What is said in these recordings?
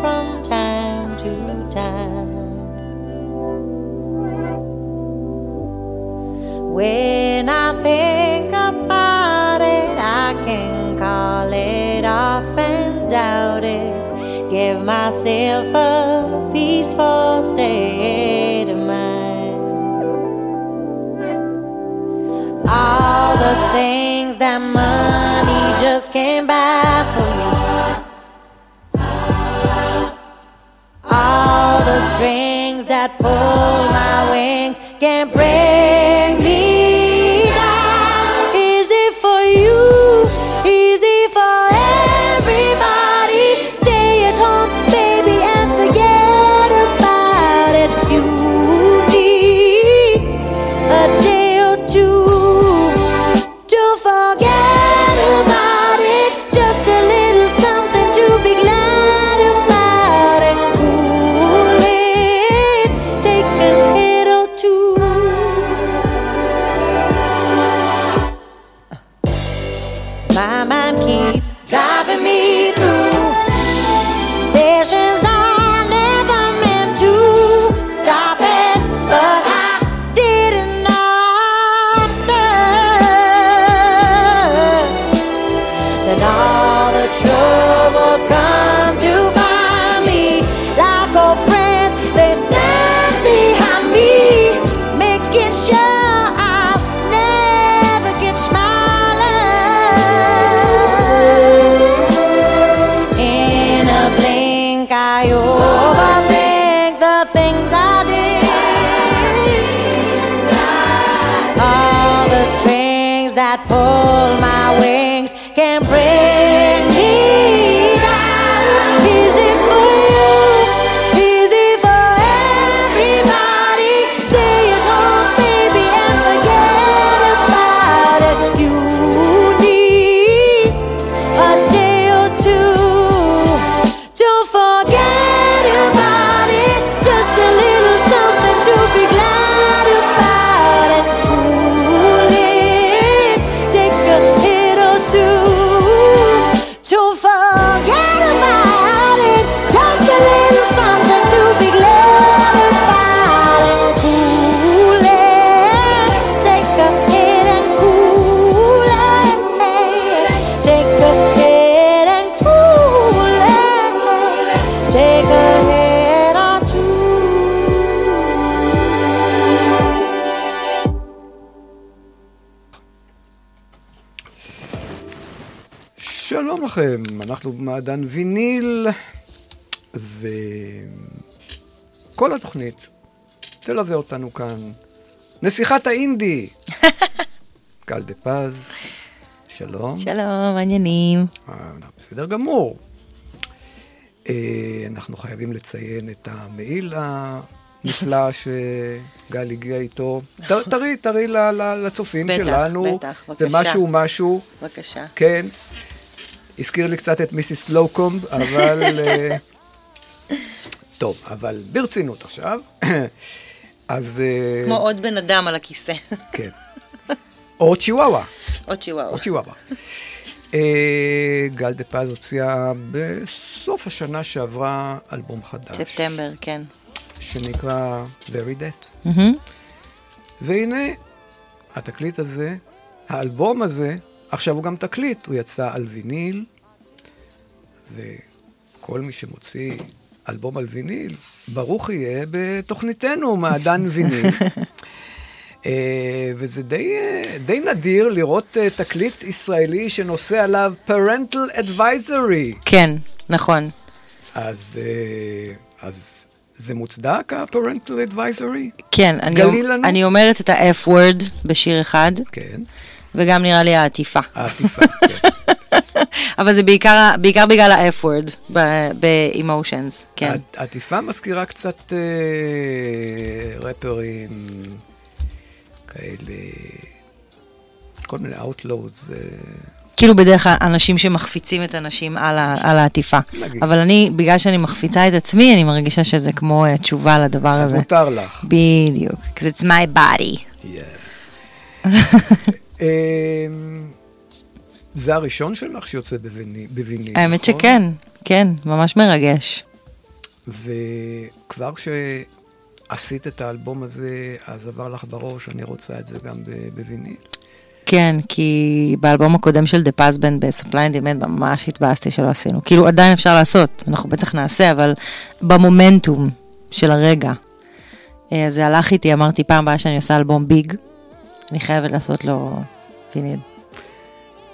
from time to time. When I think about it, I can call it off and doubt it. Give myself a peaceful state of mind. All the things that money just can't buy. that pull my wings can't bring me קלדן ויניל, וכל התוכנית תלווה אותנו כאן. נסיכת האינדי! קל דה פז, שלום. שלום, עניינים. אה, בסדר גמור. אה, אנחנו חייבים לציין את המעיל הנפלא שגל הגיע איתו. תראי, תראי לצופים שלנו. בטח, בטח, בבקשה. זה משהו משהו. בבקשה. כן. הזכיר לי קצת את מיסיס לוקומב, אבל... אה, טוב, אבל ברצינות עכשיו. אז... אה, כמו עוד בן אדם על הכיסא. כן. או צ'יוואווה. עוד צ'יוואווה. או צ'יוואווה. אה, גל דה פז הוציאה בסוף השנה שעברה אלבום חדש, ספטמבר, כן. שנקרא Very Dead. והנה, התקליט הזה, האלבום הזה, עכשיו הוא גם תקליט, הוא יצא על ויניל, וכל מי שמוציא אלבום על ויניל, ברוך יהיה בתוכניתנו, מעדן ויניל. אה, וזה די, אה, די נדיר לראות אה, תקליט ישראלי שנושא עליו parental advisory. כן, נכון. אז, אז זה מוצדק, ה-parental advisory? כן, אני. אני אומרת את ה-F word בשיר אחד, כן, וגם נראה לי העטיפה. העטיפה, כן. אבל זה בעיקר, בעיקר בגלל ה-F word ב-emotions, כן. הע- העטיפה מזכירה קצת אה, רפרים כאלה, כל מיני Outlaws. אה, כאילו בדרך כלל אנשים שמחפיצים את הנשים על, ה, על העטיפה. נגיד. אבל אני, בגלל שאני מחפיצה את עצמי, אני מרגישה שזה כמו אה, תשובה לדבר הזה. מותר לך. בדיוק, because it's my body. Yeah. אמ, זה הראשון שלך שיוצא בוויני- בוויניל, האמת נכון? שכן, כן, ממש מרגש. וכבר כשעשית את האלבום הזה, אז עבר לך בראש, אני רוצה את זה גם בוויניל. כן, כי באלבום הקודם של The Paz Band ב Supply and Demand ממש התבאסתי שלא עשינו. כאילו עדיין אפשר לעשות, אנחנו בטח נעשה, אבל במומנטום של הרגע. אה, זה הלך איתי, אמרתי פעם הבאה שאני עושה אלבום ביג, אני חייבת לעשות לו ויניל.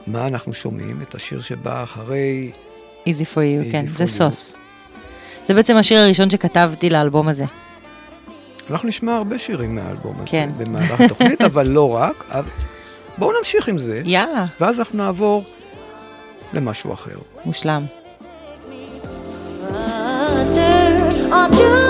מה אנחנו שומעים? את השיר שבא אחרי... Easy for you, Easy כן, for זה you. סוס. זה בעצם השיר הראשון שכתבתי לאלבום הזה. אנחנו נשמע הרבה שירים מהאלבום הזה כן. במהלך התוכנית, אבל לא רק. בואו נמשיך עם זה, יאללה, ואז אנחנו נעבור למשהו אחר. מושלם. Under or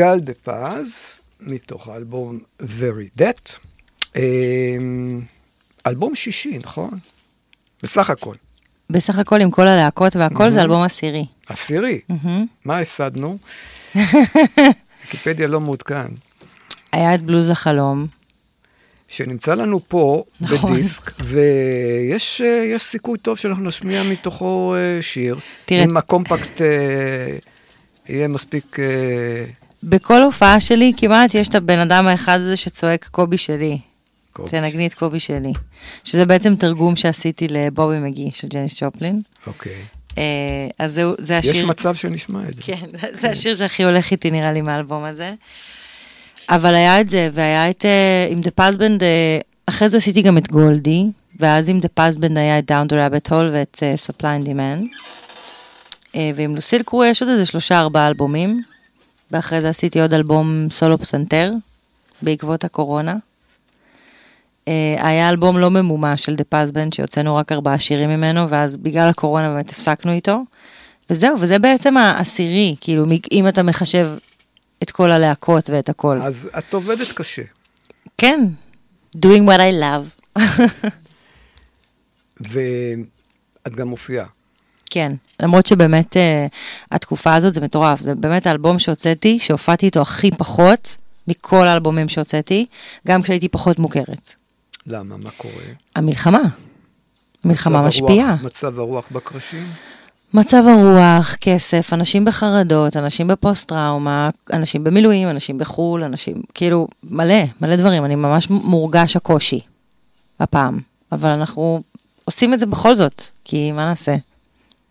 גל דה פז, מתוך האלבום Very Dead. אמ, אלבום שישי, נכון? בסך הכל. בסך הכל עם כל הלהקות והכל זה אלבום עשירי. עשירי. מה הפסדנו? ויקיפדיה לא מעודכן. היה את בלוז החלום, שנמצא לנו פה נכון. בדיסק, ויש אה, סיכוי טוב שאנחנו נשמיע מתוכו אה, שיר. תראה- אם הקומפקט אה, יהיה מספיק... אה, בכל הופעה שלי כמעט יש את הבן אדם האחד הזה שצועק קובי שלי. קובי. תנגני את קובי שלי. שזה בעצם תרגום שעשיתי ל Bobby McGee של ג'ניס ג'ופלין. אוקיי. אה, אז זהו, זה השיר... יש מצב שנשמע את זה. כן, זה השיר שהכי הולך איתי נראה לי מהאלבום הזה. אבל היה את זה, והיה את, אה, עם The Paz Band, אחרי זה עשיתי גם את גולדי, ואז עם The Paz Band היה את Down the Rabbit Hole ואת אה, Supply and Demand. אה, ועם Lucille Crew יש עוד איזה שלושה ארבעה אלבומים, ואחרי זה עשיתי עוד אלבום סולו פסנתר, בעקבות הקורונה. אה, היה אלבום לא ממומש של The Paz Band, שהוצאנו רק ארבעה שירים ממנו, ואז בגלל הקורונה באמת הפסקנו איתו. וזהו, וזה בעצם העשירי, כאילו, אם אתה מחשב את כל הלהקות ואת הכל. אז את עובדת קשה. כן, doing what I love. ואת גם מופיעה. כן, למרות שבאמת uh, התקופה הזאת זה מטורף, זה באמת האלבום שהוצאתי, שהופעתי איתו הכי פחות מכל האלבומים שהוצאתי, גם כשהייתי פחות מוכרת. למה? מה קורה? המלחמה. מלחמה מצב משפיעה. הרוח- מצב הרוח בקרשים? מצב הרוח, כסף, אנשים בחרדות, אנשים בפוסט-טראומה, אנשים במילואים, אנשים בחו"ל, אנשים, כאילו, מלא, מלא דברים. אני ממש מורגש הקושי הפעם. אבל אנחנו עושים את זה בכל זאת, כי מה נעשה?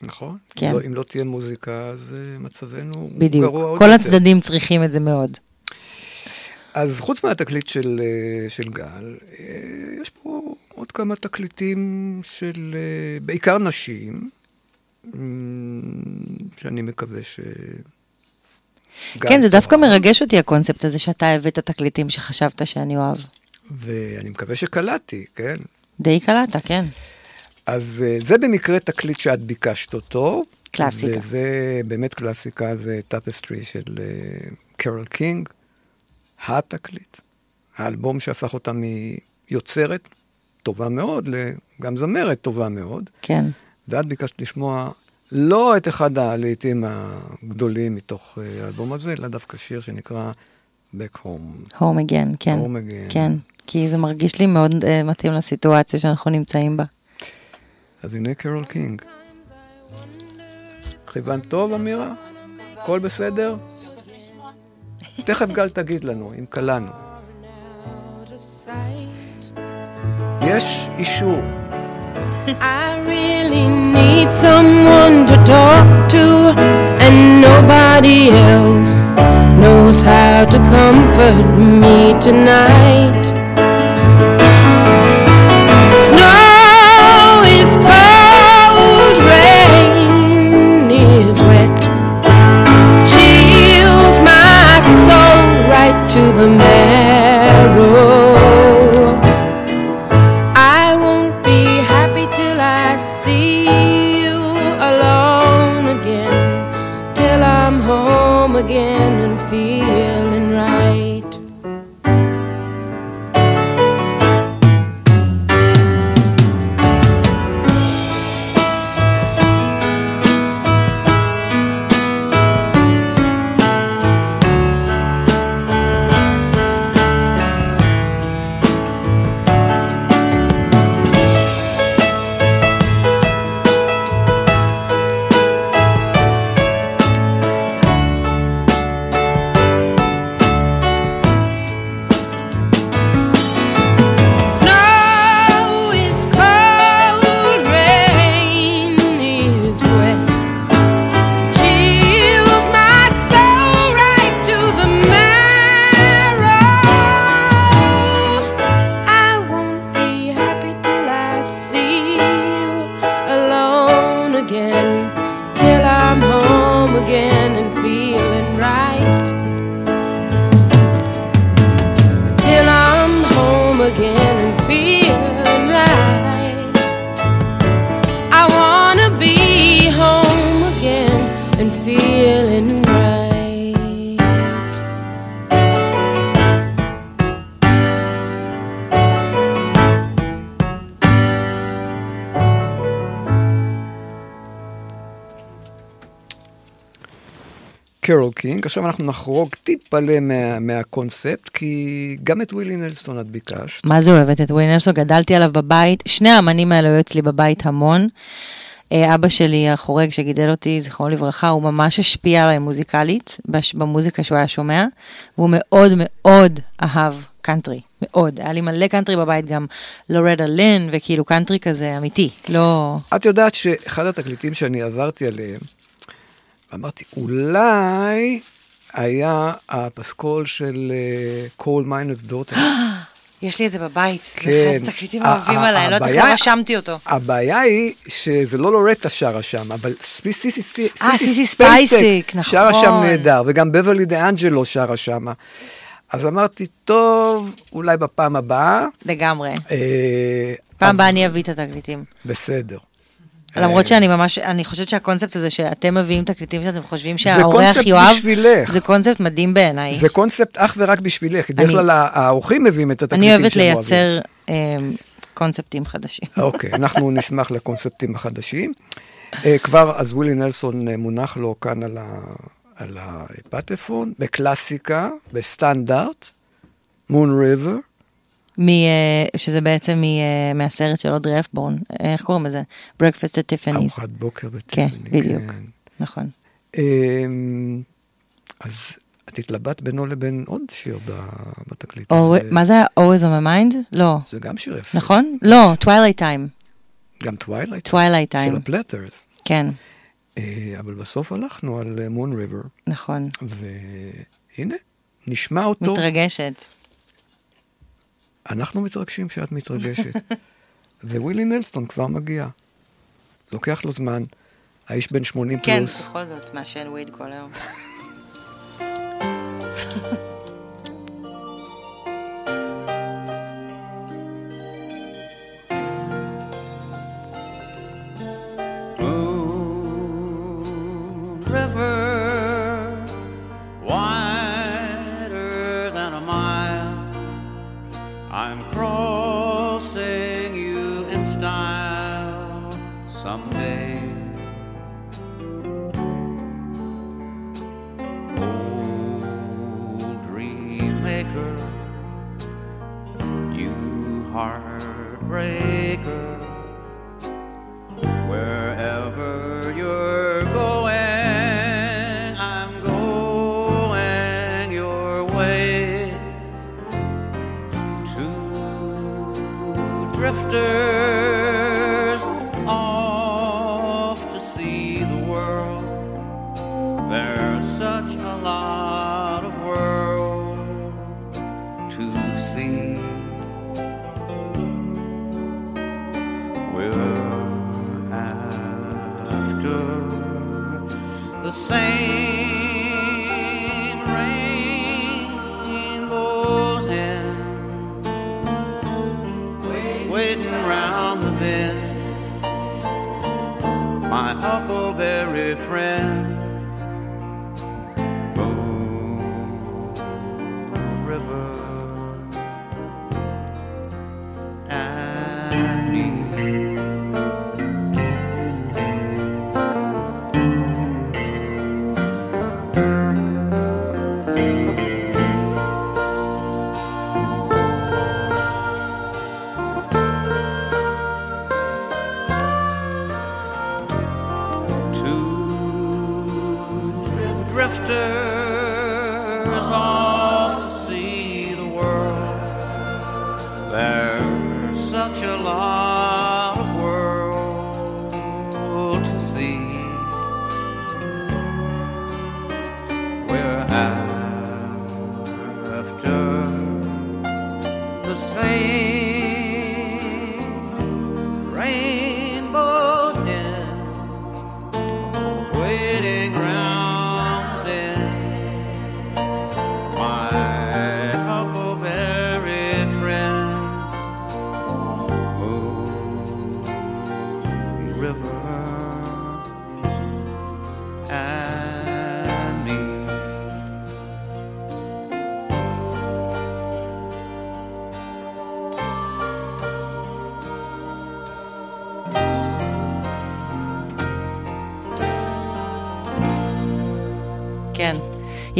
נכון. כן. אם לא, אם לא תהיה מוזיקה, אז אה, מצבנו בדיוק. גרוע עוד כל יותר. הצדדים צריכים את זה מאוד. אז חוץ מהתקליט של, אה, של גל, אה, יש פה עוד כמה תקליטים של בעיקר נשים, אמ, שאני מקווה ש... כן, זה דווקא מרגש אותי הקונספט הזה שאתה הבאת תקליטים שחשבת שאני אוהב. ואני מקווה שקלטתי, כן? די קלעת, כן. אז אה, זה במקרה תקליט שאת ביקשת אותו. קלאסיקה. וזה באמת קלאסיקה, זה Tapestry של אה, קרול קינג, התקליט. האלבום שהפך אותה מיוצרת טובה מאוד, גם זמרת טובה מאוד. כן. ואת ביקשת לשמוע לא את אחד הלעיתים הגדולים מתוך אה, האלבום הזה, אלא דווקא שיר שנקרא Back Home. Home again, כן. Home again. כן, כי זה מרגיש לי מאוד uh, מתאים לסיטואציה שאנחנו נמצאים בה. אז הנה קרול קינג. כיוון טוב, אמירה? הכל בסדר? תכף גל תגיד לנו, אם קלענו. יש אישור. I really need someone to talk to, and nobody else knows how to comfort me tonight. The marrow. קינג. עכשיו אנחנו נחרוג טיפה מה, מהקונספט, כי גם את ווילי נלסון את ביקשת. מה זה אוהבת את ווילי נלסון? גדלתי עליו בבית, שני האמנים האלה היו אצלי בבית המון. אה, אבא שלי החורג שגידל אותי, זיכרונו לברכה, הוא ממש השפיע עליי מוזיקלית, במוזיקה שהוא היה שומע, והוא מאוד מאוד אהב קאנטרי, מאוד. היה לי מלא קאנטרי בבית, גם לורטה לין, וכאילו קאנטרי כזה אמיתי, לא... את יודעת שאחד התקליטים שאני עברתי עליהם, אמרתי, אולי היה הפסקול של Coal Miner's Daughter. יש לי את זה בבית, כן. זה אחד התקליטים האהובים עליי, לא יודעת איך לא רשמתי אותו. הבעיה היא שזה לא לורטה שרה שם, אבל סיסי סי- אה, סיסי סיסי ספייסק, נכון. שרה שם נהדר, וגם בברלי דה אנג'לו שרה שם. אז אמרתי, טוב, אולי בפעם הבאה. לגמרי. אה, פעם הבאה אני אביא את התקליטים. בסדר. למרות אה, שאני ממש, אני חושבת שהקונספט הזה שאתם מביאים תקליטים שאתם חושבים קונספט שהאורח יאהב, בשבילך. זה קונספט מדהים בעיניי. זה קונספט אך ורק בשבילך, כי בדרך אני- כלל האורחים מביאים את התקליטים אני אוהבת שהם אוהבים. לייצר אה, קונספטים חדשים. אוקיי, אנחנו נשמח לקונספטים החדשים. אה, כבר אז ווילי נלסון מונח לו כאן על, ה, על הפטפון, בקלאסיקה, בסטנדרט, מון ריבר. מ, אה, שזה בעצם מ, אה, מהסרט של אודרי אפבורן, איך קוראים לזה? Breakfast at Tiffany's. ארוחת בוקר כן, בטיפני. בדיוק. כן. נכון. אמ, אז את התלבט בינו לבין עוד שיר בתקליט. מה זה היה? Always on my mind? לא. זה גם שיר יפה. נכון? לא, Twilight Time. גם. Twilight של Time. הפלטרס. כן, אה, אבל בסוף הלכנו על מון ריבר, נכון. והנה, נשמע אותו. מתרגשת. אנחנו מתרגשים שאת מתרגשת. ווילי נלסטון כבר מגיע. לוקח לו זמן. האיש בן 80 כן, פלוס. בכל זאת, מעשן וויד כל היום.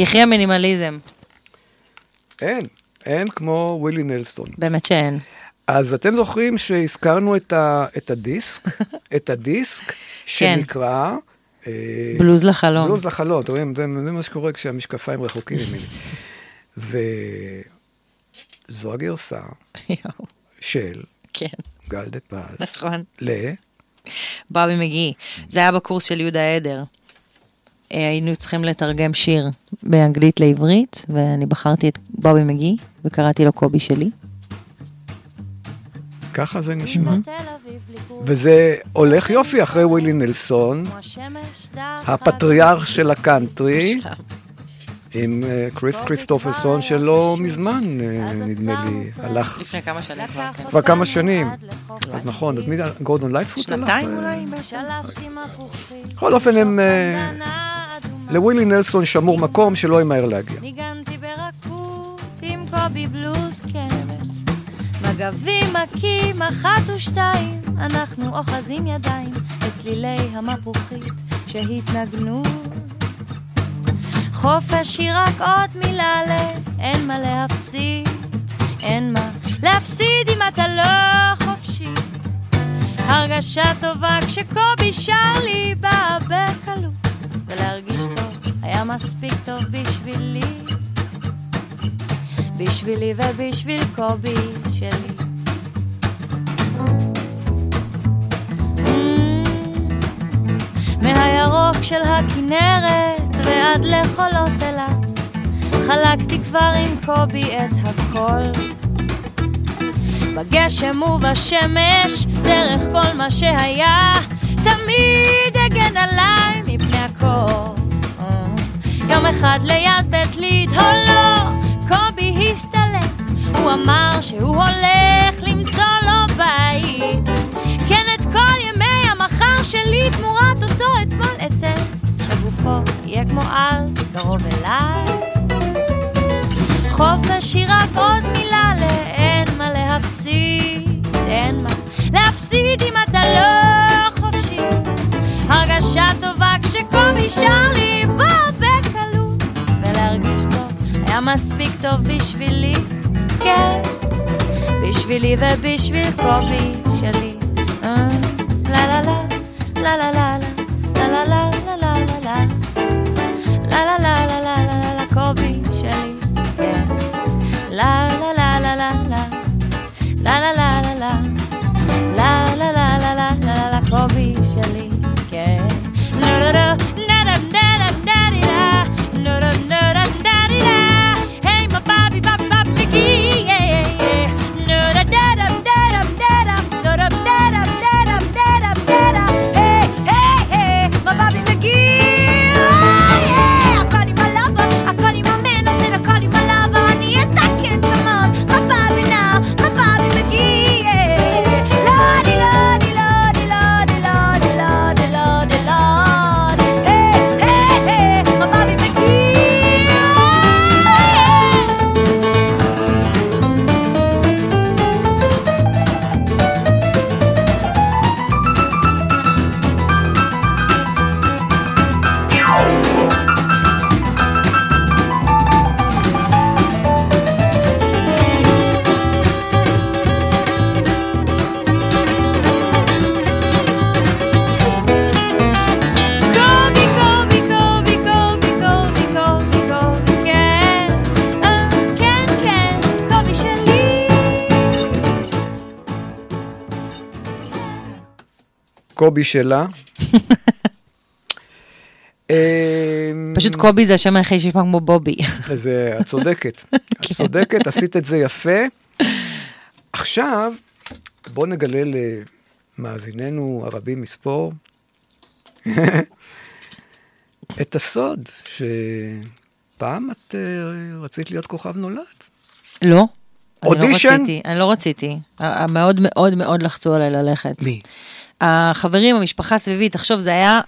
יחי המינימליזם. אין, אין כמו ווילי נלסטון. באמת שאין. אז אתם זוכרים שהזכרנו את, ה, את הדיסק, את הדיסק כן. שנקרא... אה, בלוז לחלום. בלוז לחלום, אתם רואים, זה, זה מה שקורה כשהמשקפיים רחוקים ממני. וזו הגרסה של כן, גל דה פז נכון. ל... בובי מגי. זה היה בקורס של יהודה עדר. אה, היינו צריכים לתרגם שיר באנגלית לעברית, ואני בחרתי את Bobby McGee, וקראתי לו קובי שלי. ככה זה נשמע. וזה הולך יופי אחרי ווילי נלסון, הפטריארך של הקאנטרי, עם אה, קריס קריסטופרסון שלא מזמן, אה, נדמה לי, הלך לפני כמה שנים כבר, כן. כבר כמה שנים. אז נכון, אז מי זה, גורדון לייטפוט הלך? שנתיים אה, אולי? בכל אופן, הם... לווילי נלסון שמור מקום שלא ימהר להגיע. ניגנתי ברכות עם קובי בלוז, כן. מגבים מכים אחת ושתיים, אנחנו אוחזים ידיים לצלילי המפוחית שהתנגנו. חופש היא רק עוד מילה ל... אין מה להפסיד, אין מה להפסיד אם אתה לא חופשי. הרגשה טובה כשקובי שר לי באה בקלות, ולהרגיש טוב היה מספיק טוב בשבילי. בשבילי ובשביל קובי שלי. מהירוק של הכנרת ועד לחולות אילת חלקתי כבר עם קובי את הכל. בגשם ובשמש דרך כל מה שהיה תמיד הגן עליי מפני הקור יום אחד ליד בית ליד, הו לא, קובי הסתלק. הוא אמר שהוא הולך למצוא לו בית. כן את כל ימי המחר שלי תמורת אותו אתמול אתן סופו יהיה כמו אז, קרוב אליי. חופש היא רק עוד מילה לאין מה להפסיד, אין מה להפסיד אם אתה לא חופשי. הרגשה טובה כשכה נשאר לי בא בקלות, ולהרגיש טוב היה מספיק טוב בשבילי, כן, בשבילי ובשביל קובי שלי. אה, לה לה לה, לה לה לה, לה לה לה לה לה לה לה לה לה לה לה לה לה לה לה לה לה לה לה לה לה לה קובי שלי כן נו נו נו קובי שלה. אמ, פשוט קובי זה השם היחיד שנשמע כמו בובי. זה, את צודקת. את צודקת, עשית את זה יפה. עכשיו, בוא נגלה למאזיננו הרבים מספור את הסוד שפעם את אה, רצית להיות כוכב נולד. לא. אני לא אודישן? רציתי, אני לא רציתי. מאוד מאוד מאוד לחצו עליי ללכת. מי? החברים, המשפחה סביבי, תחשוב, זה היה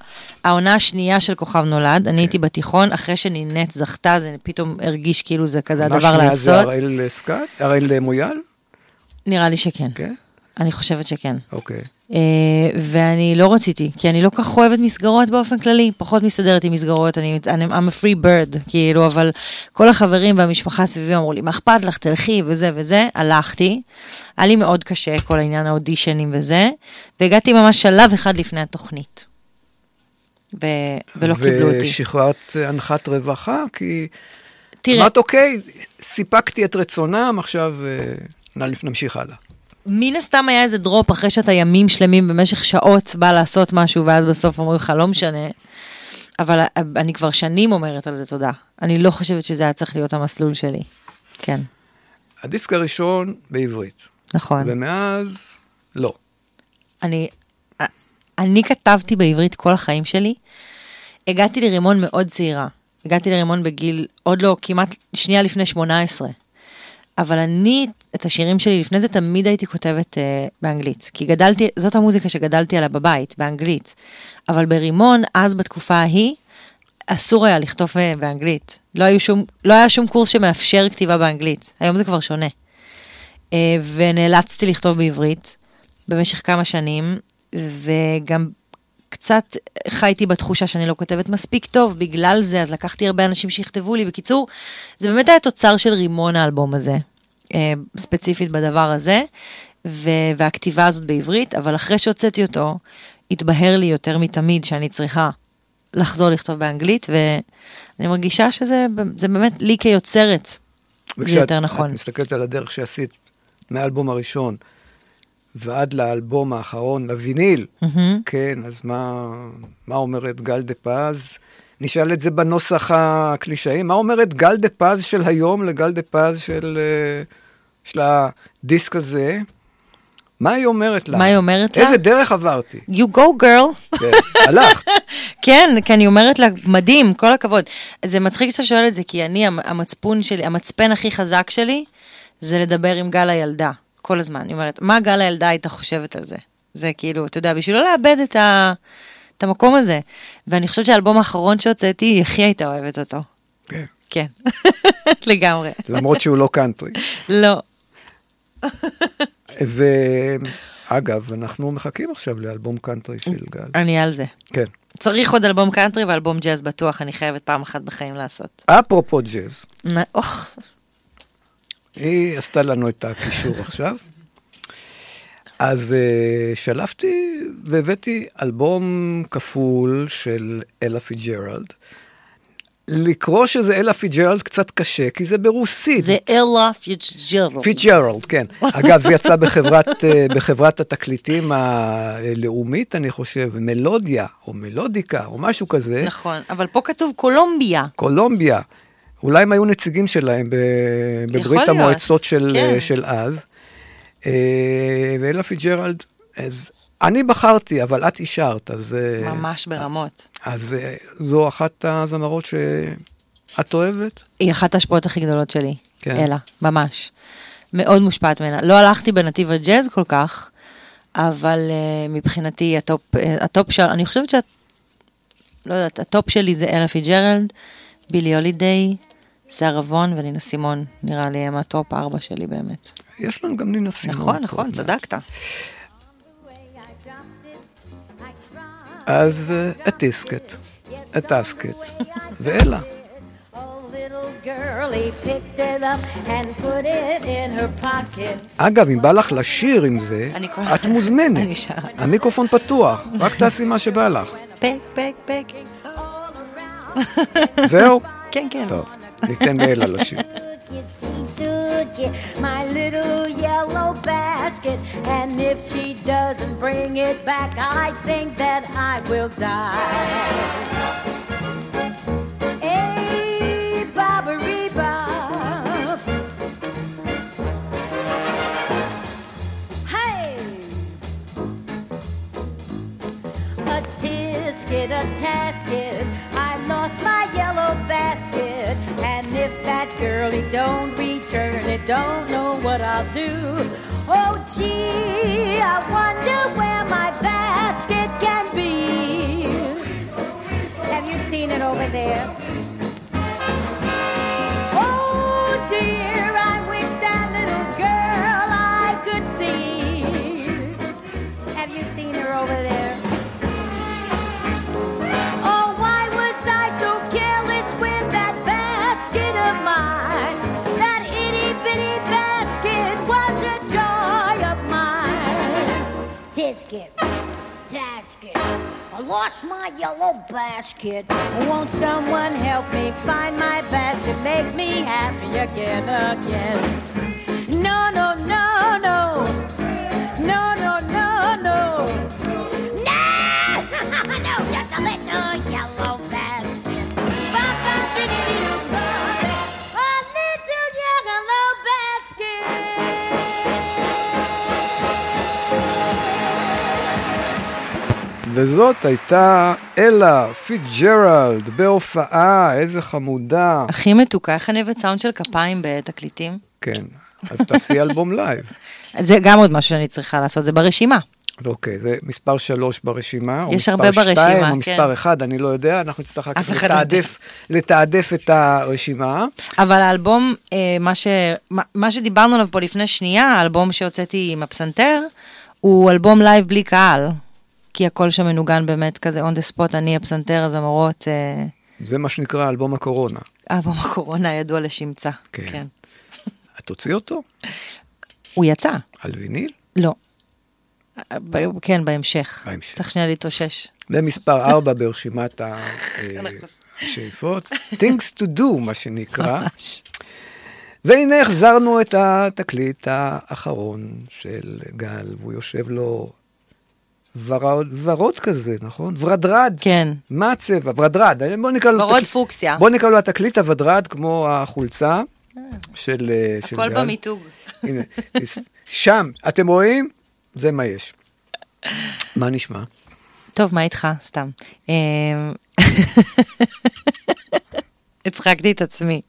העונה השנייה של כוכב נולד, אני הייתי בתיכון, אחרי שנינת זכתה, זה פתאום הרגיש כאילו זה כזה מה הדבר שנייה זה לעשות. הראל סקאט? הראל מויאל? נראה לי שכן. כן? אני חושבת שכן. אוקיי. אה, ואני לא רציתי, כי אני לא כך אוהבת מסגרות באופן כללי, פחות מסתדרת עם מסגרות, אני, אני I'm a free bird, כאילו, אבל כל החברים והמשפחה סביבי אמרו לי, מה אכפת לך, תלכי וזה וזה, הלכתי, היה לי מאוד קשה כל העניין האודישנים וזה, והגעתי ממש שלב אחד לפני התוכנית. ו... ולא קיבלו אותי. ושחררת הנחת רווחה, כי תראה, אמרת, אוקיי, סיפקתי את רצונם, עכשיו אה, נמשיך הלאה. מן הסתם היה איזה דרופ אחרי שאתה ימים שלמים במשך שעות בא לעשות משהו, ואז בסוף אומרים לך, לא משנה. אבל אני כבר שנים אומרת על זה תודה. אני לא חושבת שזה היה צריך להיות המסלול שלי. כן, הדיסק הראשון בעברית, נכון. ומאז, לא. אני, אני כתבתי בעברית כל החיים שלי. הגעתי לרימון מאוד צעירה. הגעתי לרימון בגיל, עוד לא, כמעט שנייה לפני 18. אבל אני, את השירים שלי לפני זה תמיד הייתי כותבת uh, באנגלית. כי גדלתי, זאת המוזיקה שגדלתי עליה בבית, באנגלית. אבל ברימון, אז בתקופה ההיא, אסור היה לכתוב uh, באנגלית. לא, שום, לא היה שום קורס שמאפשר כתיבה באנגלית. היום זה כבר שונה. Uh, ונאלצתי לכתוב בעברית במשך כמה שנים, וגם קצת חייתי בתחושה שאני לא כותבת מספיק טוב, בגלל זה, אז לקחתי הרבה אנשים שיכתבו לי. בקיצור, זה באמת היה תוצר של רימון האלבום הזה, אה, ספציפית בדבר הזה, ו- והכתיבה הזאת בעברית, אבל אחרי שהוצאתי אותו, התבהר לי יותר מתמיד שאני צריכה לחזור לכתוב באנגלית, ואני מרגישה שזה זה באמת לי כיוצרת, זה וכשאת- יותר נכון. את מסתכלת על הדרך שעשית מהאלבום הראשון ועד לאלבום האחרון, לוויניל, מהמם. כן, אז מה, מה אומרת גל דה פז? נשאל את זה בנוסח הקלישאי, מה אומרת גל דה פז של היום לגל דה פז של, אה, של הדיסק הזה? מה היא אומרת לה? מה היא אומרת לה? איזה דרך עברתי? You go girl. כן, הלכת. כן, כי אני אומרת לה, מדהים, כל הכבוד. זה מצחיק שאתה שואל את זה, כי אני, המ- המצפון שלי, המצפן הכי חזק שלי, זה לדבר עם גל הילדה, כל הזמן. אני אומרת, מה גל הילדה הייתה חושבת על זה? זה כאילו, אתה יודע, בשביל לא לאבד את, ה, את המקום הזה. ואני חושבת שהאלבום האחרון שהוצאתי, היא הכי הייתה אוהבת אותו. כן. כן, לגמרי. למרות שהוא לא קאנטרי. לא. ואגב, אנחנו מחכים עכשיו לאלבום קאנטרי של גל. אני על זה. כן. צריך עוד אלבום קאנטרי ואלבום ג'אז בטוח, אני חייבת פעם אחת בחיים לעשות. אפרופו ג'אז, אוח, היא עשתה לנו את הקישור עכשיו. אז uh, שלפתי והבאתי אלבום כפול של אלה פיצג'רלד. לקרוא שזה אלה פיצג'רלד קצת קשה, כי זה ברוסית. זה אלה פיצג'רלד. פיצג'רלד, כן. אגב, זה יצא בחברת, אה, בחברת התקליטים הלאומית, אני חושב, מלודיה, או מלודיקה, או משהו כזה. נכון, אבל פה כתוב קולומביה. קולומביה. אולי הם היו נציגים שלהם בברית המועצות של, כן. של אז. אה, ואלה פיצג'רלד, אז אני בחרתי, אבל את אישרת, אז, אה, ממש ברמות. אז אה, זו אחת הזמרות שאת אוהבת? היא אחת ההשפעות הכי גדולות שלי, כן. אלה, ממש. מאוד מושפעת ממנה. לא הלכתי בנתיב הג'אז כל כך, אבל uh, מבחינתי ה top, uh, ה top של, אני חושבת שאת, לא יודעת, ה top שלי זה אלה פיצג'רלד, בילי הולידיי, שרה ווהן ונינה סימון, נראה לי הם ה top ארבע שלי באמת. יש לנו גם נינה סימון. נכון. נכון, צדקת. אז אה, ואלה. Put it in her pocket. אגב, אם בא לך לשיר עם זה, את מוזמנת. המיקרופון פתוח, רק תעשי מה שבא לך. פק, פק, פק. זהו? כן, כן. טוב, Det kan det. My little yellow basket, and if she doesn't bring it back, I think that I will die. a tasket. I lost my yellow basket. That girlie don't return it, don't know what I'll do. Oh, gee, I wonder where my basket can be. Have you seen it over there? Oh, dear, I wish that little girl I could see. Have you seen her over there? I lost my yellow basket. Won't someone help me find my basket? Make me happy again, again. No, no, no, no. No, no, no, no. וזאת הייתה אלה פיצג'רלד בהופעה, איזה חמודה. הכי מתוקה, איך אני אוהבת סאונד של כפיים בתקליטים? כן, אז תעשי אלבום live. זה גם עוד משהו שאני צריכה לעשות, זה ברשימה. אוקיי, זה מספר שלוש ברשימה, או יש מספר הרבה ברשימה, שתיים, או כן. מספר אחד, אני לא יודע, אנחנו נצטרך אחד לא. לתעדף, לתעדף את הרשימה. אבל האלבום, אה, מה, ש, מה שדיברנו עליו פה לפני שנייה, האלבום שהוצאתי עם הפסנתר, הוא אלבום live בלי קהל. כי הכל שם מנוגן באמת כזה on the spot, אני הפסנתר, הזמרות, אה, זה מה שנקרא אלבום הקורונה. אלבום הקורונה ידוע לשמצה. כן. כן. את תוציא אותו? הוא יצא, על ויניל? לא. ב- כן, בהמשך. בהמשך. צריך שנייה להתאושש. זה מספר 4 ברשימת אה, השאיפות. Things to do, מה שנקרא. ממש. והנה החזרנו את התקליט האחרון של גל, והוא יושב לו ורוד, ורוד כזה, נכון? ורדרד. כן. מה הצבע? ורדרד. בוא נקרא לו... ורוד תקליט- פוקסיה. בוא נקרא לו התקליט הוודרד כמו החולצה של, אה, של הכל גל. במיתוג. הנה, שם, אתם רואים? זה מה יש. מה נשמע? טוב, מה איתך? סתם. אמ, הצחקתי את עצמי.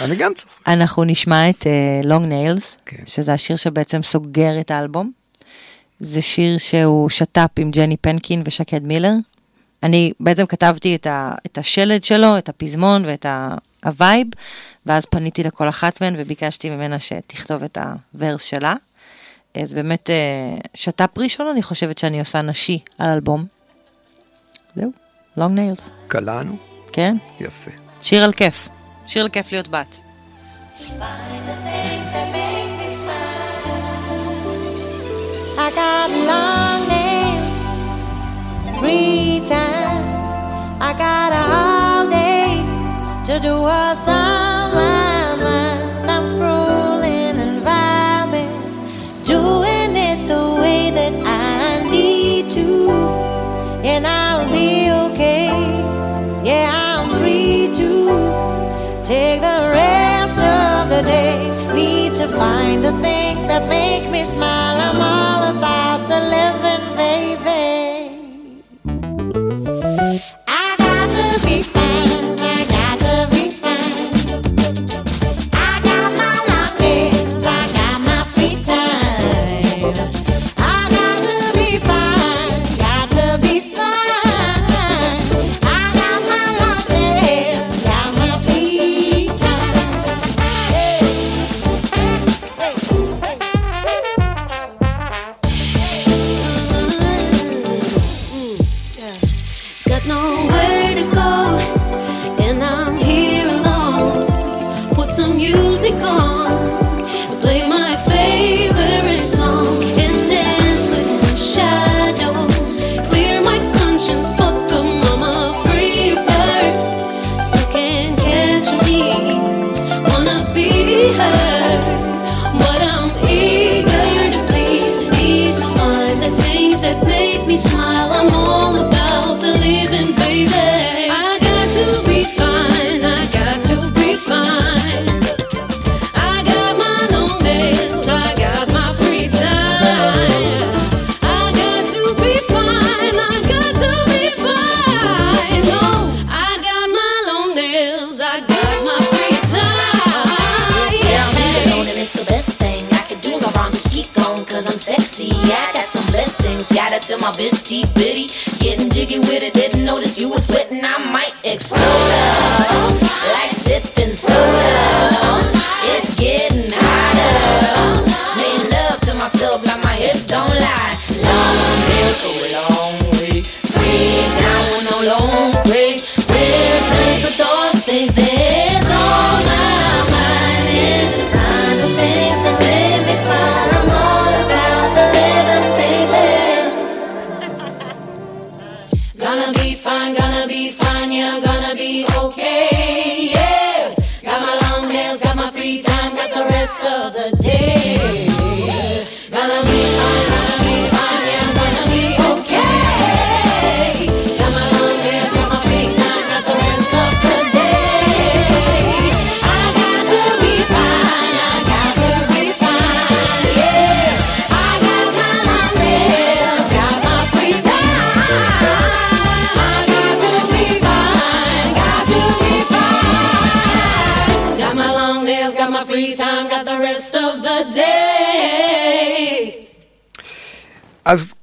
אני גם צוחק. אנחנו נשמע את uh, Long Nails, כן. שזה השיר שבעצם סוגר את האלבום. זה שיר שהוא שת"פ עם ג'ני פנקין ושקד מילר. אני בעצם כתבתי את, ה, את השלד שלו, את הפזמון ואת הווייב, ואז פניתי לכל אחת מהן וביקשתי ממנה שתכתוב את ה verse שלה. אז באמת אה, שת"פ ראשון אני חושבת שאני עושה נשי על אלבום. זהו, Long Nails, קלענו? כן? יפה. שיר על כיף. שיר על כיף להיות בת. I free time. I got all day to do what's on my mind. I'm scrolling and vibing, doing it the way that I need to, and I'll be okay. Yeah, I'm free to take the rest of the day. Need to find the things that make me smile. I'm make me smile. I'm all about the living, baby. Some blessings. To my bitch, T Bitty. Getting jiggy with it, didn't notice you was sweating. I might explode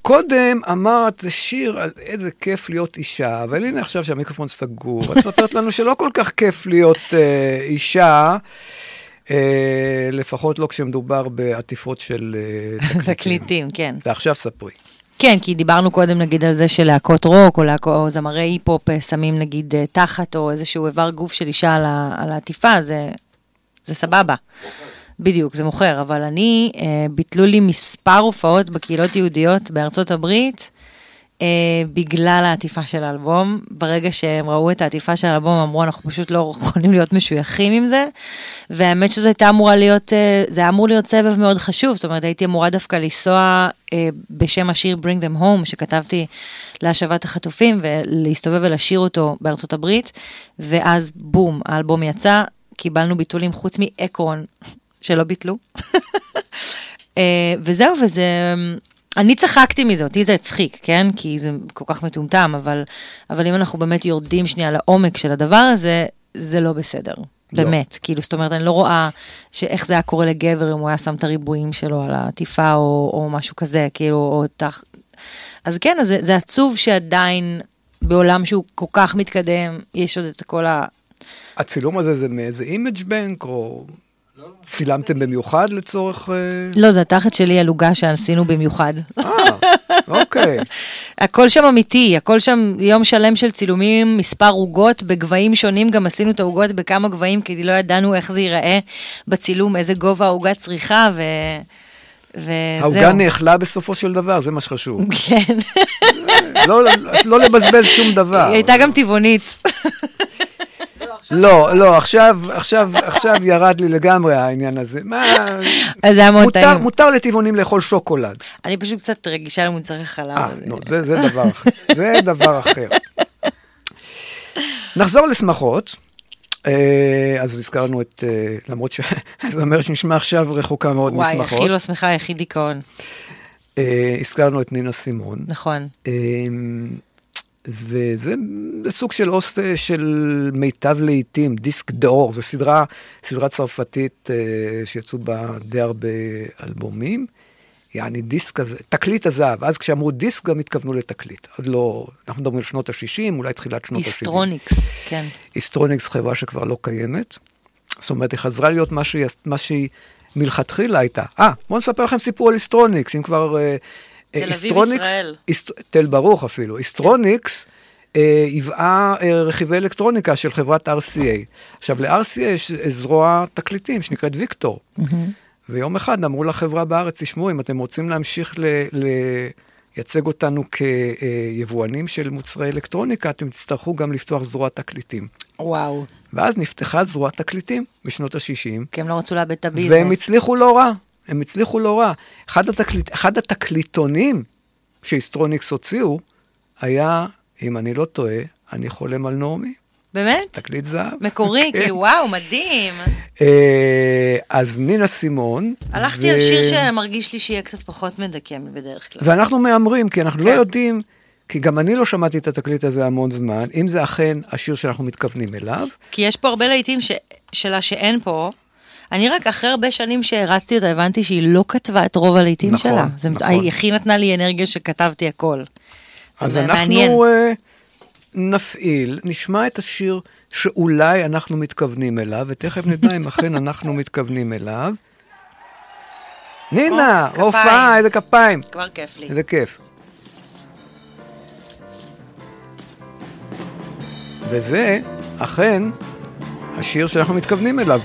קודם אמרת, זה שיר על איזה כיף להיות אישה, אבל הנה עכשיו שהמיקרופון סגור, את מספרת לנו שלא כל כך כיף להיות אה, אישה, אה, לפחות לא כשמדובר בעטיפות של אה, תקליטים. תקליטים, כן. ועכשיו ספרי. כן, כי דיברנו קודם נגיד על זה שלהקות רוק או, להקו, או זמרי היפ-הופ אה, שמים נגיד אה, תחת או איזשהו איבר גוף של אישה על, ה, על העטיפה, זה, זה סבבה. בדיוק, זה מוכר, אבל אני, אה, ביטלו לי מספר הופעות בקהילות יהודיות בארצות הברית, אה, בגלל העטיפה של האלבום. ברגע שהם ראו את העטיפה של האלבום, אמרו, אנחנו פשוט לא יכולים להיות משויכים עם זה. והאמת שזו הייתה אמורה להיות, אה, זה היה אמור להיות סבב מאוד חשוב, זאת אומרת, הייתי אמורה דווקא לנסוע אה, בשם השיר Bring Them Home, שכתבתי להשבת החטופים, ולהסתובב ולשיר אותו בארצות הברית, ואז בום, האלבום יצא, קיבלנו ביטולים חוץ מאקרון, שלא ביטלו. אה, וזהו, וזה... אני צחקתי מזה, אותי זה הצחיק, כן? כי זה כל כך מטומטם, אבל, אבל אם אנחנו באמת יורדים שנייה לעומק של הדבר הזה, זה לא בסדר. לא. באמת, כאילו, זאת אומרת, אני לא רואה שאיך זה היה קורה לגבר אם הוא היה שם את הריבועים שלו על העטיפה או, או משהו כזה, כאילו, או תח... אז כן, אז זה, זה עצוב שעדיין בעולם שהוא כל כך מתקדם, יש עוד את כל ה... הצילום הזה זה מאיזה image bank, או צילמתם במיוחד לצורך... אה, לא, זה התחת שלי על עוגה שעשינו במיוחד. אוקיי. הכל שם אמיתי, הכל שם יום שלם של צילומים, מספר עוגות בגבהים שונים, גם עשינו את העוגות בכמה גבהים, כי לא ידענו איך זה ייראה בצילום, איזה גובה העוגה צריכה, ו... וזהו. העוגה נאכלה בסופו של דבר, זה מה שחשוב. כן. לא- לא לבזבז שום דבר. היא הייתה גם טבעונית. לא, לא, עכשיו, עכשיו, עכשיו ירד לי לגמרי העניין הזה. מה... אז זה היה מאוד מותר- טעים. מותר לטבעונים לאכול שוקולד. אני פשוט קצת רגישה למוצרי חלב. אה, נו, זה, זה דבר אחר. זה דבר אחר. נחזור לשמחות. אה, אז הזכרנו את, אה, למרות שהזמרת שנשמע עכשיו רחוקה מאוד וואי, משמחות. הכי לא שמחה, הכי דיכאון. אה, הזכרנו את נינה סימון. נכון. וזה זה סוג של אוסט אה, של מיטב לעיתים, דיסק דאור, זו סדרה, סדרה צרפתית אה, שיצאו בה די הרבה אלבומים. יעני דיסק הזה, תקליט הזהב, אז כשאמרו דיסק גם התכוונו לתקליט. עוד לא, אנחנו מדברים על שנות ה-60, אולי תחילת שנות ה-70. היסטרוניקס, כן. היסטרוניקס חברה שכבר לא קיימת. זאת אומרת, היא חזרה להיות מה שהיא, מה שהיא מלכתחילה הייתה. אה, בואו נספר לכם סיפור על היסטרוניקס, אם כבר... אה, תל אביב, ישראל. היסט- תל ברוך אפילו. היסטרוניקס אה, היווה אה, רכיבי אלקטרוניקה של חברת RCA. עכשיו, ל-RCA יש זרוע תקליטים שנקראת ויקטור. ויום אחד אמרו לחברה בארץ, תשמעו, אם אתם רוצים להמשיך ל- לייצג אותנו כיבואנים של מוצרי אלקטרוניקה, אתם תצטרכו גם לפתוח זרוע תקליטים. וואו. ואז נפתחה זרוע תקליטים בשנות ה-60, כי הם לא רצו לאבד את הביזנס. והם הצליחו לא רע. הם הצליחו לא רע. אחד, התקליט, אחד התקליטונים שהיסטרוניקס הוציאו היה, אם אני לא טועה, אני חולם על נעמי, באמת? תקליט זהב. מקורי, כן. כאילו, וואו, מדהים. אה, אז נינה סימון. הלכתי על שיר שמרגיש לי שיהיה קצת פחות מדכא מבדרך כלל. ואנחנו מהמרים, כי אנחנו לא כן. יודעים, כי גם אני לא שמעתי את התקליט הזה המון זמן, אם זה אכן השיר שאנחנו מתכוונים אליו. כי יש פה הרבה להיטים ש... שלה שאין פה. אני רק אחרי הרבה שנים שהרצתי אותה, הבנתי שהיא לא כתבה את רוב הלהיטים נכון, שלה. זה... נכון. היא הכי נתנה לי אנרגיה שכתבתי הכל. אז זה מעניין. אנחנו אה, נפעיל, נשמע את השיר שאולי אנחנו מתכוונים אליו, ותכף נדע אם אכן אנחנו מתכוונים אליו. נינה. הופעה, איזה כפיים. כבר כיף לי. איזה כיף. וזה אכן השיר שאנחנו מתכוונים אליו.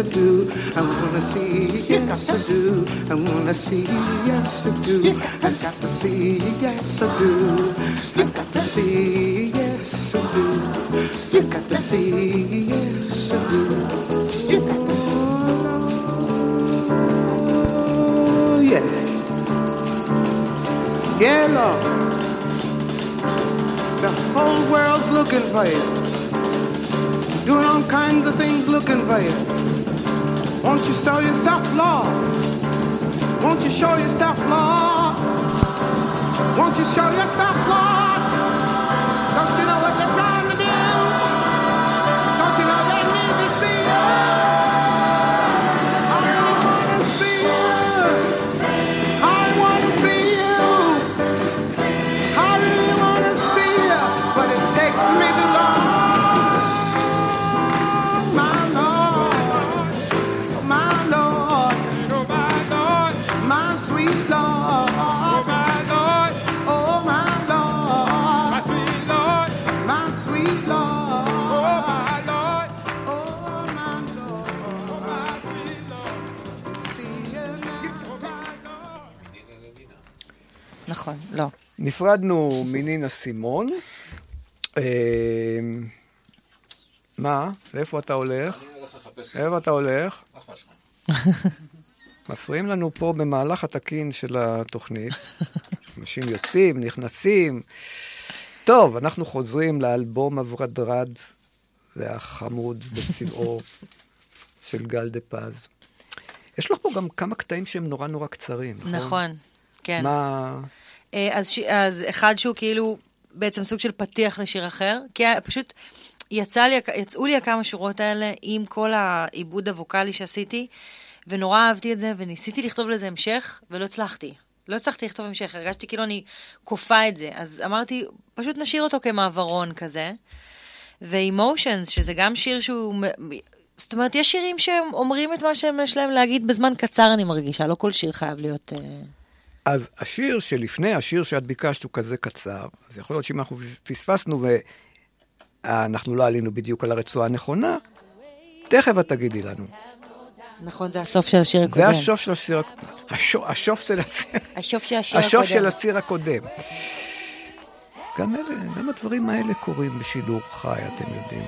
I do. I wanna see, yes I do. I wanna see, yes I do. I got to see, yes I do. I got to see, yes I do. You got to see, yes I do. You got to Oh yeah. Yeah, Lord. The whole world's looking for you. Doing all kinds of things looking for you. Won't you show yourself, Lord? Won't you show yourself, Lord? Won't you show yourself, Lord? נפרדנו מנינה סימון. אה, מה? לאיפה אתה הולך? איפה אתה הולך? מפריעים לנו פה במהלך התקין של התוכנית. אנשים יוצאים, נכנסים. טוב, אנחנו חוזרים לאלבום הוורדרד והחמוד בצבעו של גל דה פז. יש לך פה גם כמה קטעים שהם נורא נורא קצרים, נכון? נכון, כן. מה... אה, אז. אז אחד שהוא כאילו בעצם סוג של פתיח לשיר אחר, כי פשוט יצא לי, יצאו לי הכמה שורות האלה עם כל העיבוד הווקאלי שעשיתי, ונורא אהבתי את זה, וניסיתי לכתוב לזה המשך, ולא הצלחתי. לא הצלחתי לכתוב המשך, הרגשתי כאילו אני כופה את זה. אז אמרתי, פשוט נשאיר אותו כמעברון כזה. ואימושנס, שזה גם שיר שהוא... זאת אומרת, יש שירים שאומרים את מה שיש להם להגיד בזמן קצר, אני מרגישה, לא כל שיר חייב להיות... אה, אז השיר שלפני השיר שאת ביקשת הוא כזה קצר, אז יכול להיות שאם אנחנו פספסנו ואנחנו לא עלינו בדיוק על הרצועה הנכונה, תכף את תגידי לנו. נכון, זה הסוף של השיר הקודם. זה השוף של השיר, השוף, השוף של השיר, השוף של השיר השוף הקודם. של השיר הקודם. גם אלה, גם הדברים האלה קורים בשידור חי, אתם יודעים.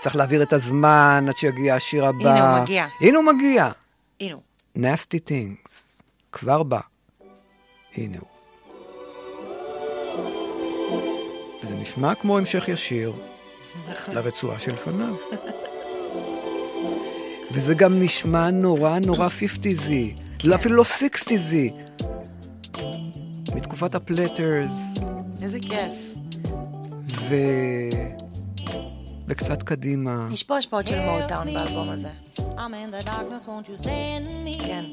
צריך להעביר את הזמן עד שיגיע השיר הבא. הנה הוא מגיע. הנה הוא מגיע. הנה הוא. Nasty Things, כבר בא. הנה הוא. זה נשמע כמו המשך ישיר. לרצועה שלפניו. וזה גם נשמע נורא נורא 50זי, לא, אפילו לא 60זי. מתקופת הפלטרס, איזה כיף. ו... וקצת קדימה. יש פה השפעות של מוטאון באלבום הזה. כן.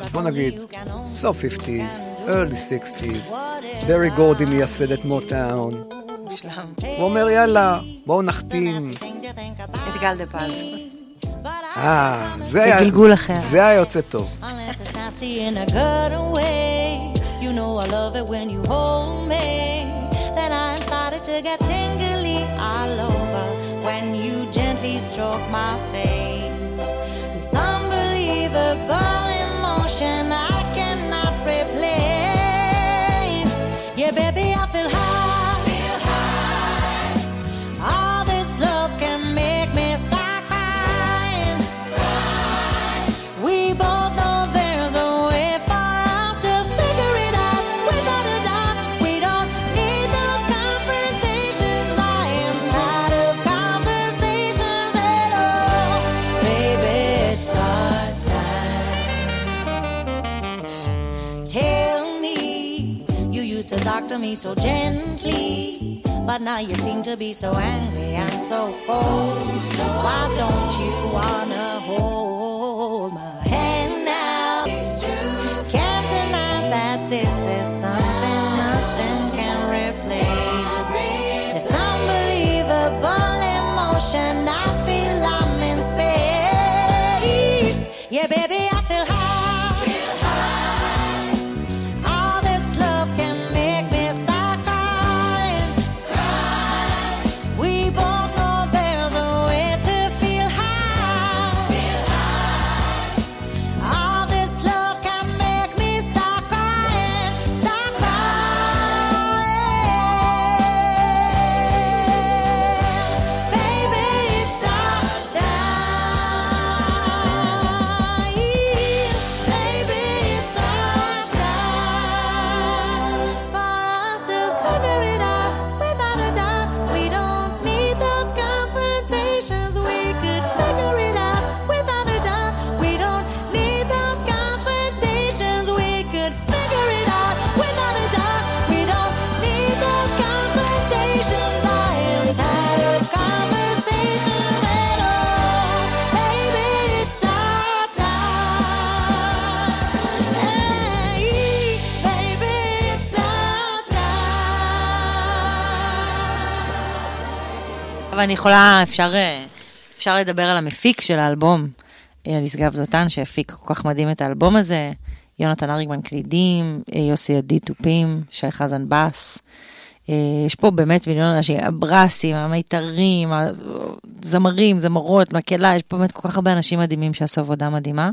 אז בוא נגיד, סוף 50's, early 60's, ברי גורדי מייסד את מוטאון. מושלם. הוא אומר, יאללה, בואו נחתים. את גל דה פז. אה, זה היה... בגלגול אחר. זה היה יוצא טוב. To get tingly all over when you gently stroke my face. This unbelievable And I so gently. But now you seem to be so angry and so cold. Why don't you wanna אבל אני יכולה, אפשר, אה, אפשר לדבר על המפיק של האלבום, אה, אליס גב דותן, שהפיק כל כך מדהים את האלבום הזה, יונתן אריגמן קלידים, אה, יוסי עדי תופים, שי חזן בס. אה, יש פה באמת מיליון אנשים, הברסים, המיתרים, הזמרים, זמרות, מקהלה, יש פה באמת כל כך הרבה אנשים מדהימים שעשו עבודה מדהימה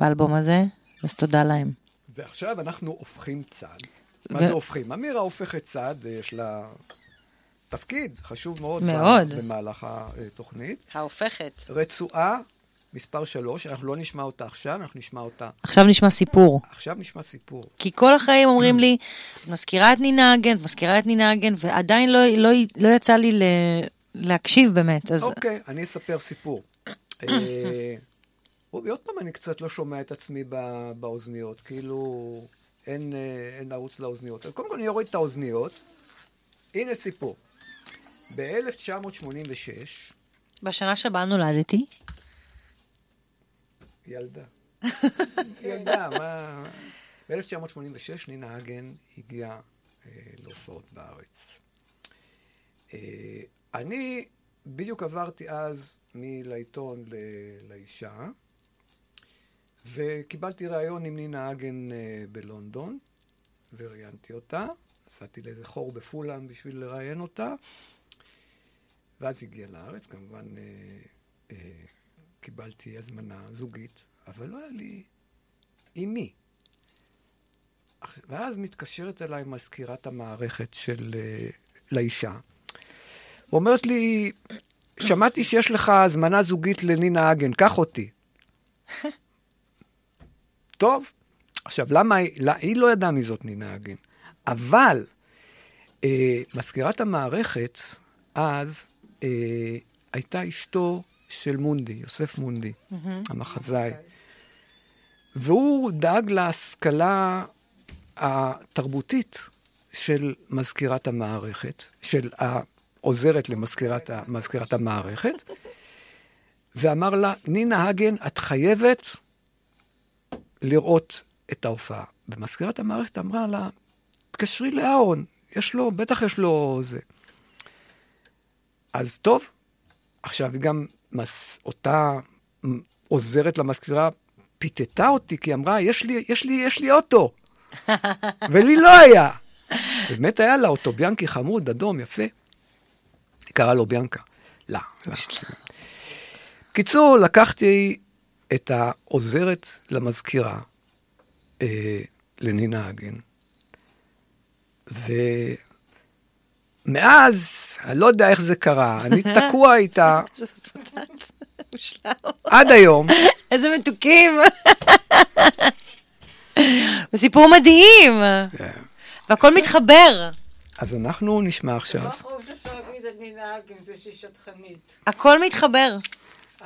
באלבום הזה, אז תודה להם. ועכשיו אנחנו הופכים צד. מה ו- זה הופכים? אמירה הופכת צד, ויש לה תפקיד חשוב מאוד. מאוד. במהלך התוכנית. ההופכת. רצועה מספר שלוש, אנחנו לא נשמע אותה עכשיו, אנחנו נשמע אותה. עכשיו נשמע סיפור. עכשיו נשמע סיפור. כי כל החיים אומרים לי, את מזכירה את נינה אגן, את מזכירה את נינה אגן, ועדיין לא, לא, לא יצא לי ל, להקשיב באמת. אז אוקיי, אני אספר סיפור. אה, רובי, עוד פעם אני קצת לא שומע את עצמי ב- באוזניות, כאילו אין, אה, אין ערוץ לאוזניות. קודם כל אני אוריד את האוזניות. הנה סיפור. ב-1986, בשנה שבה נולדתי, ילדה. ילדה, מה... ב-1986 נינה הגן הגיעה אה, להופעות בארץ. אה, אני בדיוק עברתי אז מלעיתון ל- לאישה, וקיבלתי ראיון עם נינה הגן אה, בלונדון, וראיינתי אותה. נסעתי לאיזה חור בפולאם בשביל לראיין אותה, ואז הגיעה לארץ, כמובן אה, אה, קיבלתי הזמנה זוגית, אבל לא היה לי עם מי. ואז מתקשרת אליי מזכירת המערכת של... אה, לאישה. ואומרת לי, שמעתי שיש לך הזמנה זוגית לנינה אגן, קח אותי. טוב. עכשיו, למה היא, לא, היא לא ידעה מי זאת נינה אגן, אבל אה, מזכירת המערכת אז אה, הייתה אשתו של מונדי, יוסף מונדי, המחזאי. והוא דאג להשכלה התרבותית של מזכירת המערכת, של העוזרת למזכירת מזכירת המערכת, ואמר לה, נינה הגן, את חייבת לראות את ההופעה. ומזכירת המערכת אמרה לה, תקשרי לאהרון, יש לו, בטח יש לו זה. אז טוב, עכשיו היא גם מס, אותה עוזרת למזכירה פיתתה אותי, כי היא אמרה, יש לי, יש לי, יש לי אוטו. ולי לא היה. באמת היה לה אוטו ביאנקי חמוד, אדום, יפה. קראה לו ביאנקה. לא. קיצור, לקחתי את העוזרת למזכירה, אה, לנינה הגן, ומאז, אני לא יודע איך זה קרה, אני תקוע איתה עד היום. איזה מתוקים. זה סיפור מדהים. והכל מתחבר. אז אנחנו נשמע עכשיו. לא חושב שאפשר להגיד את נינה אגן, זה שהיא שטחנית. הכל מתחבר.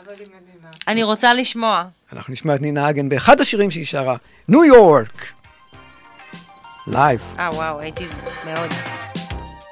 אבל היא מדהימה. אני רוצה לשמוע. אנחנו נשמע את נינה הגן באחד השירים שהיא שרה, ניו יורק. לייב. אה, וואו, הייתי מאוד.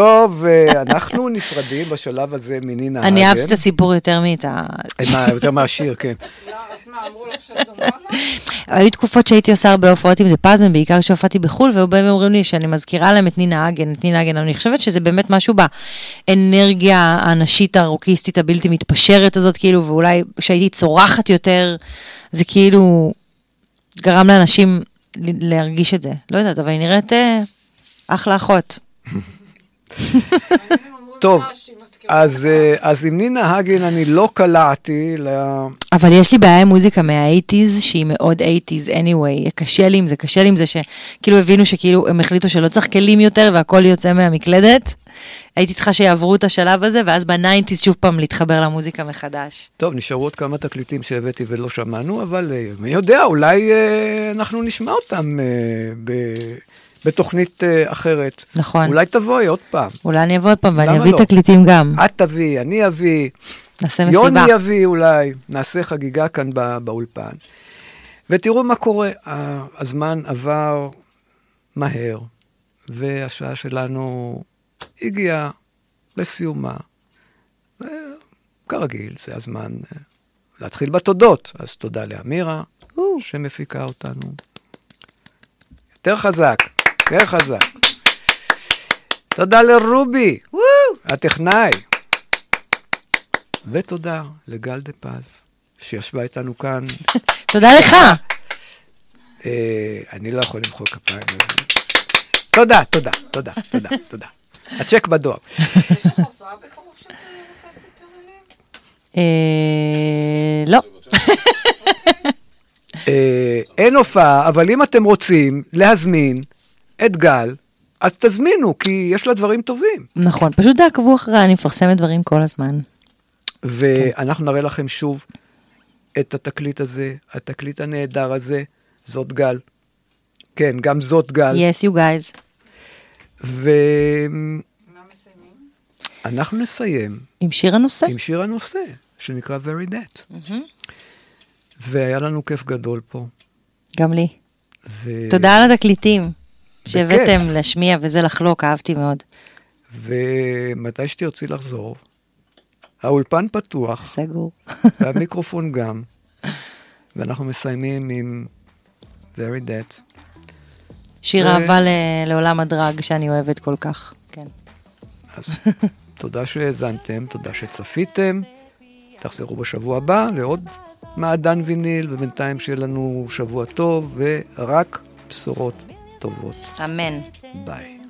טוב, אה, אנחנו נפרדים בשלב הזה מנינה הגן. אני אהבתי את הסיפור יותר מאת ה... מה, יותר מהשיר, כן. היו תקופות שהייתי עושה הרבה הופעות עם דה פזן, בעיקר כשהופעתי בחו"ל, והיו באים ואומרים לי שאני מזכירה להם את נינה אגן, את נינה אגן, אני חושבת שזה באמת משהו באנרגיה הנשית הרוקיסטית הבלתי מתפשרת הזאת, כאילו, ואולי כשהייתי צורחת יותר, זה כאילו גרם לאנשים להרגיש את זה. לא יודעת, אבל היא נראית אה, אחלה אחות. טוב, אז, אה, אז עם נינה הגן אני לא קלעתי ל... אבל יש לי בעיה עם מוזיקה מה-80's, שהיא מאוד 80's anyway, קשה לי עם זה, קשה לי עם זה שכאילו הבינו שכאילו הם החליטו שלא צריך כלים יותר והכל יוצא מהמקלדת. הייתי צריכה שיעברו את השלב הזה, ואז ב-90's שוב פעם להתחבר למוזיקה מחדש. טוב, נשארו עוד כמה תקליטים שהבאתי ולא שמענו, אבל אה, מי יודע, אולי אה, אנחנו נשמע אותם אה, ב... בתוכנית אה, אחרת. נכון. אולי תבואי עוד פעם. אולי אני אבוא עוד פעם ואני אביא לא? תקליטים גם. את תביאי, אני אביא. נעשה מסיבה. יוני יביא אולי, נעשה חגיגה כאן בא, באולפן. ותראו מה קורה, הזמן עבר מהר, והשעה שלנו הגיעה לסיומה. וכרגיל, זה הזמן אה, להתחיל בתודות. אז תודה לאמירה, שמפיקה אותנו. יותר חזק, יותר חזק. תודה לרובי, הטכנאי. ותודה לגל דה פז, שישבה איתנו כאן. תודה לך. אה, אני לא יכול למחוא כפיים. תודה, תודה, תודה, תודה, תודה. הצ'ק בדואר. אה, לא. אה, אין הופעה, אבל אם אתם רוצים להזמין את גל, אז תזמינו, כי יש לה דברים טובים. נכון, פשוט תעקבו אחריי, אני מפרסמת דברים כל הזמן. ואנחנו נראה לכם שוב את התקליט הזה, התקליט הנהדר הזה, זאת גל. כן, גם זאת גל. Yes, you guys. ואנחנו נסיים עם שיר הנושא. עם שיר הנושא, שנקרא Very That. והיה לנו כיף גדול פה. גם לי. ו... תודה על התקליטים. שהבאתם להשמיע וזה לחלוק, אהבתי מאוד. ומתי שתרצי לחזור, האולפן פתוח. סגור. והמיקרופון גם. ואנחנו מסיימים עם Very That. שיר ו- אהבה ל- לעולם הדרג שאני אוהבת כל כך. כן. אז תודה שהאזנתם, תודה שצפיתם. תחזרו בשבוע הבא לעוד מעדן ויניל, ובינתיים שיהיה לנו שבוע טוב ורק בשורות Cristo vårt. Amen. Bye.